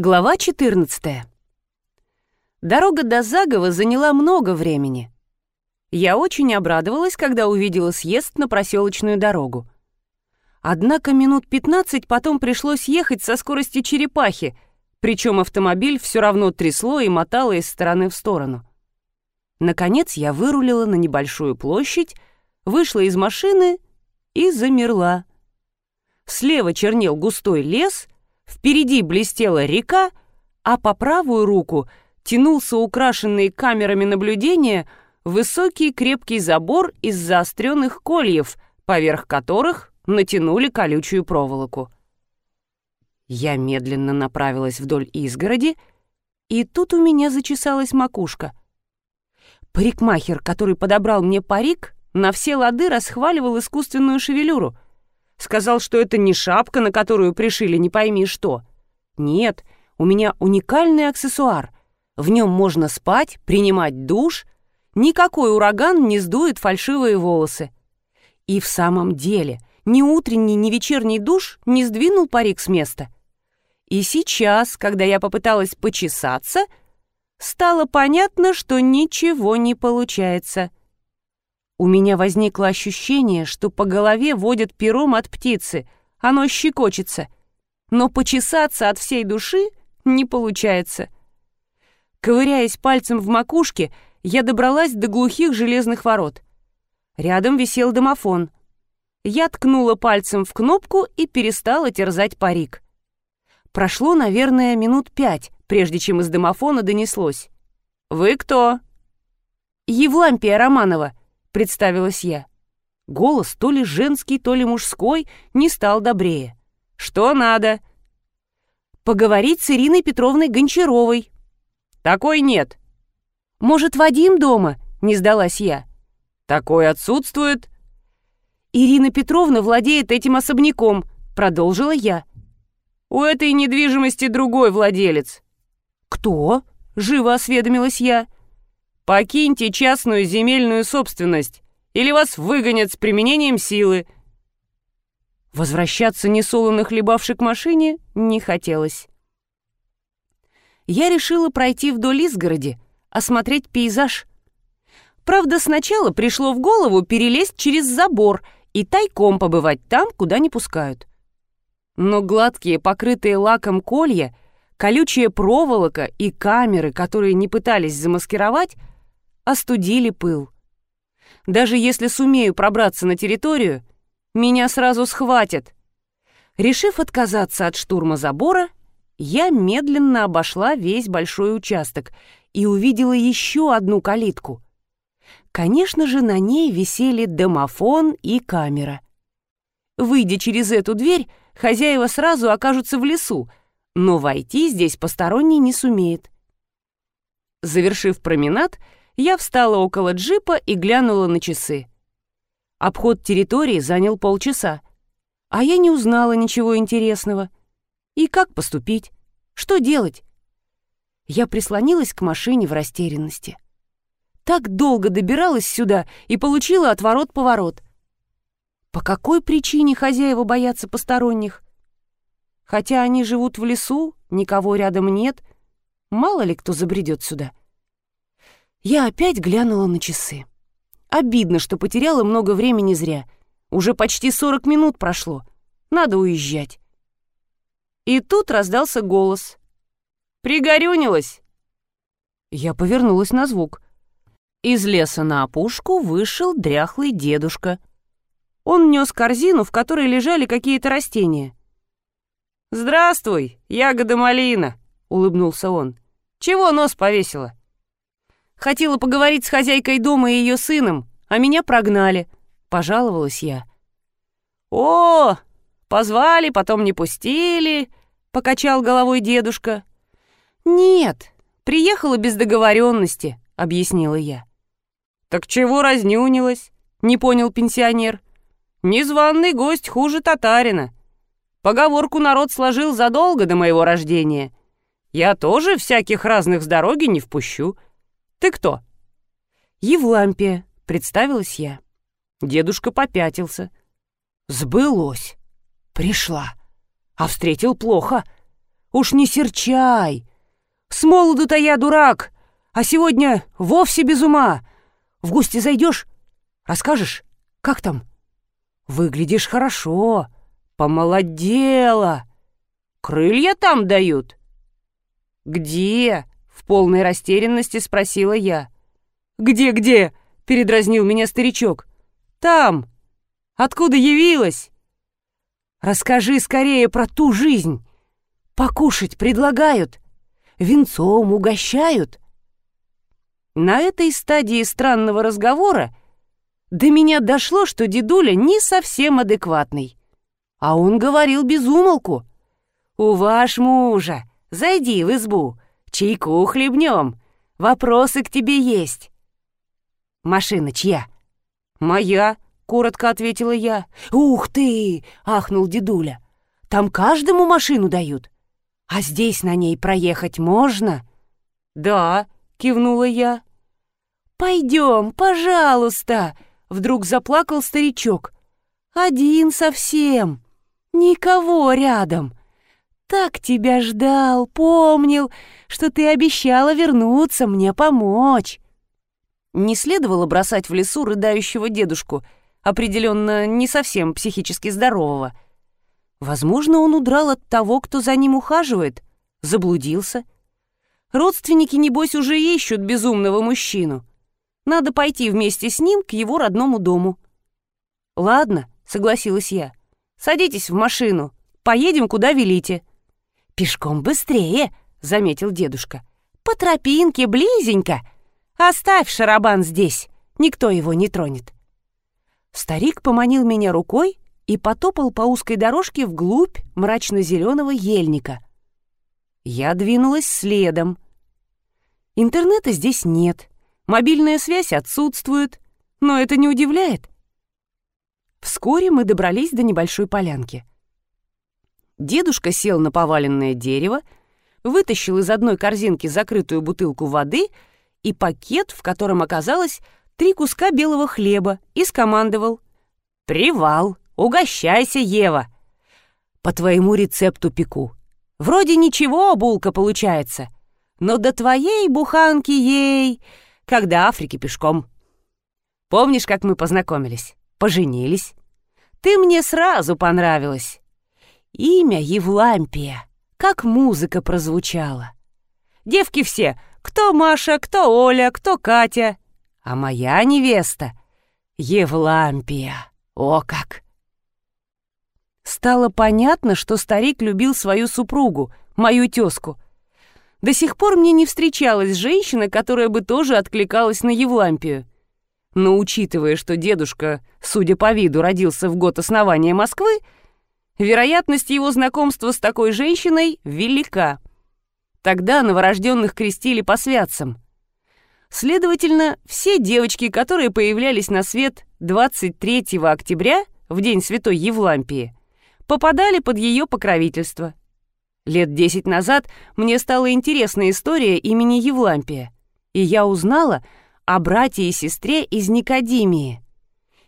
Глава 14. Дорога до Загова заняла много времени. Я очень обрадовалась, когда увидела съезд на проселочную дорогу. Однако минут 15 потом пришлось ехать со скоростью черепахи, причем автомобиль все равно трясло и мотало из стороны в сторону. Наконец я вырулила на небольшую площадь, вышла из машины и замерла. Слева чернел густой лес — Впереди блестела река, а по правую руку тянулся украшенный камерами наблюдения высокий крепкий забор из заостренных кольев, поверх которых натянули колючую проволоку. Я медленно направилась вдоль изгороди, и тут у меня зачесалась макушка. Парикмахер, который подобрал мне парик, на все лады расхваливал искусственную шевелюру — Сказал, что это не шапка, на которую пришили не пойми что. Нет, у меня уникальный аксессуар. В нем можно спать, принимать душ. Никакой ураган не сдует фальшивые волосы. И в самом деле, ни утренний, ни вечерний душ не сдвинул парик с места. И сейчас, когда я попыталась почесаться, стало понятно, что ничего не получается. У меня возникло ощущение, что по голове водят пером от птицы, оно щекочется. Но почесаться от всей души не получается. Ковыряясь пальцем в макушке, я добралась до глухих железных ворот. Рядом висел домофон. Я ткнула пальцем в кнопку и перестала терзать парик. Прошло, наверное, минут пять, прежде чем из домофона донеслось. «Вы кто?» «Евлампия Романова», — представилась я. Голос то ли женский, то ли мужской не стал добрее. «Что надо?» «Поговорить с Ириной Петровной Гончаровой». «Такой нет». «Может, Вадим дома?» — не сдалась я. «Такой отсутствует». «Ирина Петровна владеет этим особняком», — продолжила я. «У этой недвижимости другой владелец». «Кто?» — живо осведомилась я. Покиньте частную земельную собственность, или вас выгонят с применением силы. Возвращаться несолоно хлебавши к машине не хотелось. Я решила пройти вдоль изгороди, осмотреть пейзаж. Правда, сначала пришло в голову перелезть через забор и тайком побывать там, куда не пускают. Но гладкие, покрытые лаком колья, колючая проволока и камеры, которые не пытались замаскировать, остудили пыл. Даже если сумею пробраться на территорию, меня сразу схватят. Решив отказаться от штурма забора, я медленно обошла весь большой участок и увидела еще одну калитку. Конечно же, на ней висели домофон и камера. Выйдя через эту дверь, хозяева сразу окажутся в лесу, но войти здесь посторонний не сумеет. Завершив променад, я встала около джипа и глянула на часы. Обход территории занял полчаса, а я не узнала ничего интересного. И как поступить? Что делать? Я прислонилась к машине в растерянности. Так долго добиралась сюда и получила отворот-поворот. По какой причине хозяева боятся посторонних? Хотя они живут в лесу, никого рядом нет, мало ли кто забредет сюда. Я опять глянула на часы. Обидно, что потеряла много времени зря. Уже почти 40 минут прошло. Надо уезжать. И тут раздался голос. «Пригорюнилась!» Я повернулась на звук. Из леса на опушку вышел дряхлый дедушка. Он нес корзину, в которой лежали какие-то растения. «Здравствуй, ягода малина!» — улыбнулся он. «Чего нос повесила?» Хотела поговорить с хозяйкой дома и ее сыном, а меня прогнали», — пожаловалась я. «О, позвали, потом не пустили», — покачал головой дедушка. «Нет, приехала без договоренности», — объяснила я. «Так чего разнюнилась?» — не понял пенсионер. «Незваный гость хуже татарина. Поговорку народ сложил задолго до моего рождения. Я тоже всяких разных с дороги не впущу». «Ты кто?» «Евлампия», — представилась я. Дедушка попятился. «Сбылось. Пришла. А встретил плохо. Уж не серчай. С молоду-то я дурак, а сегодня вовсе без ума. В гости зайдешь? Расскажешь, как там? Выглядишь хорошо, помолодела. Крылья там дают? Где? В полной растерянности спросила я. Где-где? Передразнил меня старичок. Там. Откуда явилась? Расскажи скорее про ту жизнь. Покушать предлагают, венцом угощают. На этой стадии странного разговора до меня дошло, что дедуля не совсем адекватный. А он говорил без умолку. «У ваш мужа, зайди в избу, чайку хлебнем, вопросы к тебе есть». «Машина чья?» «Моя», — коротко ответила я. «Ух ты!» — ахнул дедуля. «Там каждому машину дают. А здесь на ней проехать можно?» «Да», — кивнула я. «Пойдем, пожалуйста!» — вдруг заплакал старичок. «Один совсем, никого рядом. Так тебя ждал, помнил, что ты обещала вернуться мне помочь». Не следовало бросать в лесу рыдающего дедушку, определенно не совсем психически здорового. Возможно, он удрал от того, кто за ним ухаживает, заблудился. Родственники, небось, уже ищут безумного мужчину. Надо пойти вместе с ним к его родному дому. «Ладно», — согласилась я. «Садитесь в машину. Поедем, куда велите». «Пешком быстрее», — заметил дедушка. «По тропинке, близенько. Оставь шарабан здесь, никто его не тронет». Старик поманил меня рукой и потопал по узкой дорожке вглубь мрачно-зеленого ельника. Я двинулась следом. Интернета здесь нет, Мобильная связь отсутствует, но это не удивляет. Вскоре мы добрались до небольшой полянки. Дедушка сел на поваленное дерево, вытащил из одной корзинки закрытую бутылку воды и пакет, в котором оказалось три куска белого хлеба, и скомандовал «Привал! Угощайся, Ева! По твоему рецепту пеку. Вроде ничего, булка получается, но до твоей буханки ей когда Африки пешком. Помнишь, как мы познакомились? Поженились? Ты мне сразу понравилась. Имя Евлампия. Как музыка прозвучала. Девки все, кто Маша, кто Оля, кто Катя. А моя невеста — Евлампия. О как! Стало понятно, что старик любил свою супругу, мою тезку — до сих пор мне не встречалась женщина, которая бы тоже откликалась на Евлампию. Но учитывая, что дедушка, судя по виду, родился в год основания Москвы, вероятность его знакомства с такой женщиной велика. Тогда новорожденных крестили по святцам. Следовательно, все девочки, которые появлялись на свет 23 октября, в день Святой Евлампии, попадали под ее покровительство. Лет десять назад мне стала интересна история имени Евлампия, и я узнала о брате и сестре из Никодимии.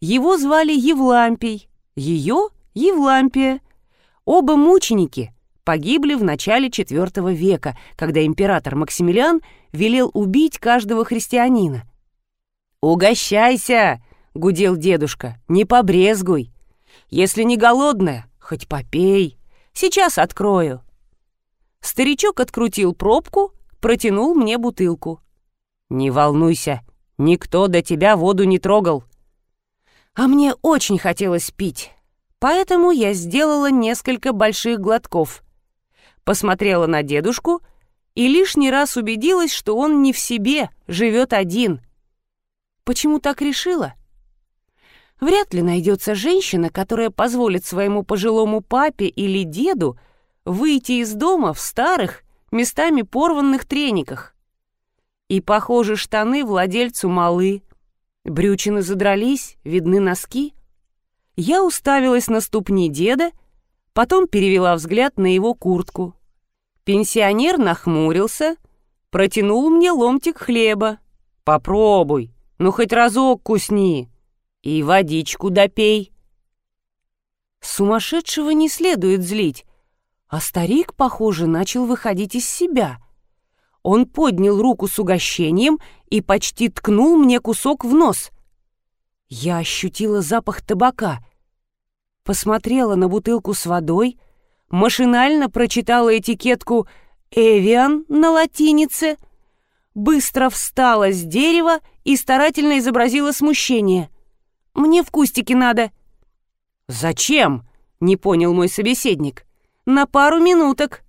Его звали Евлампий, ее — Евлампия. Оба мученики погибли в начале IV века, когда император Максимилиан велел убить каждого христианина. «Угощайся!» — гудел дедушка. «Не побрезгуй! Если не голодная, хоть попей. Сейчас открою». Старичок открутил пробку, протянул мне бутылку. «Не волнуйся, никто до тебя воду не трогал». А мне очень хотелось пить, поэтому я сделала несколько больших глотков. Посмотрела на дедушку и лишний раз убедилась, что он не в себе, живет один. Почему так решила? Вряд ли найдется женщина, которая позволит своему пожилому папе или деду выйти из дома в старых, местами порванных трениках. И, похоже, штаны владельцу малы. Брючины задрались, видны носки. Я уставилась на ступни деда, потом перевела взгляд на его куртку. Пенсионер нахмурился, протянул мне ломтик хлеба. «Попробуй, ну хоть разок кусни. И водичку допей». Сумасшедшего не следует злить, А старик, похоже, начал выходить из себя. Он поднял руку с угощением и почти ткнул мне кусок в нос. Я ощутила запах табака. Посмотрела на бутылку с водой, машинально прочитала этикетку «Эвиан» на латинице, быстро встала с дерева и старательно изобразила смущение. «Мне в кустике надо». «Зачем?» — не понял мой собеседник на пару минуток».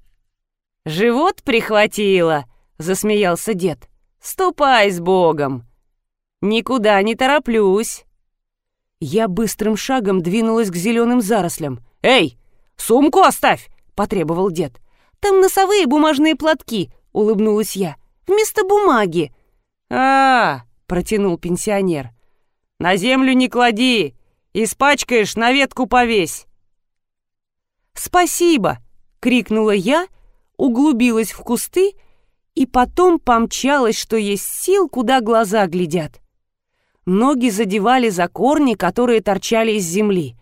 «Живот прихватило», — засмеялся дед. «Ступай с Богом! Никуда не тороплюсь!» Я быстрым шагом двинулась к зеленым зарослям. «Эй, сумку оставь!» — потребовал дед. «Там носовые бумажные платки», — улыбнулась я. «Вместо бумаги». «А, -а — протянул пенсионер. «На землю не клади, испачкаешь, на ветку повесь». «Спасибо!» — крикнула я, углубилась в кусты и потом помчалась, что есть сил, куда глаза глядят. Ноги задевали за корни, которые торчали из земли.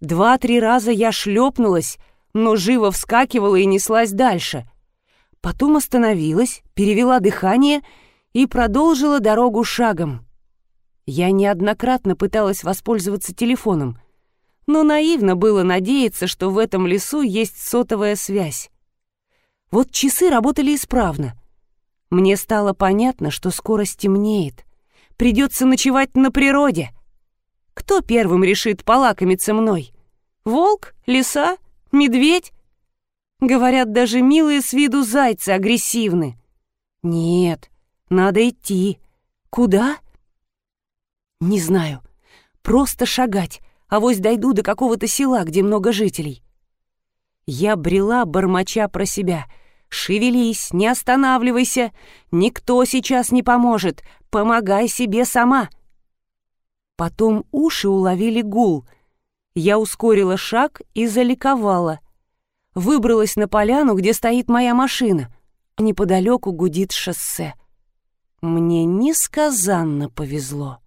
Два-три раза я шлепнулась, но живо вскакивала и неслась дальше. Потом остановилась, перевела дыхание и продолжила дорогу шагом. Я неоднократно пыталась воспользоваться телефоном — но наивно было надеяться, что в этом лесу есть сотовая связь. Вот часы работали исправно. Мне стало понятно, что скоро стемнеет. Придется ночевать на природе. Кто первым решит полакомиться мной? Волк? Лиса? Медведь? Говорят, даже милые с виду зайцы агрессивны. Нет, надо идти. Куда? Не знаю. Просто шагать, авось дойду до какого-то села, где много жителей. Я брела, бормоча про себя. «Шевелись, не останавливайся, никто сейчас не поможет, помогай себе сама». Потом уши уловили гул. Я ускорила шаг и заликовала. Выбралась на поляну, где стоит моя машина. Неподалеку гудит шоссе. Мне несказанно повезло.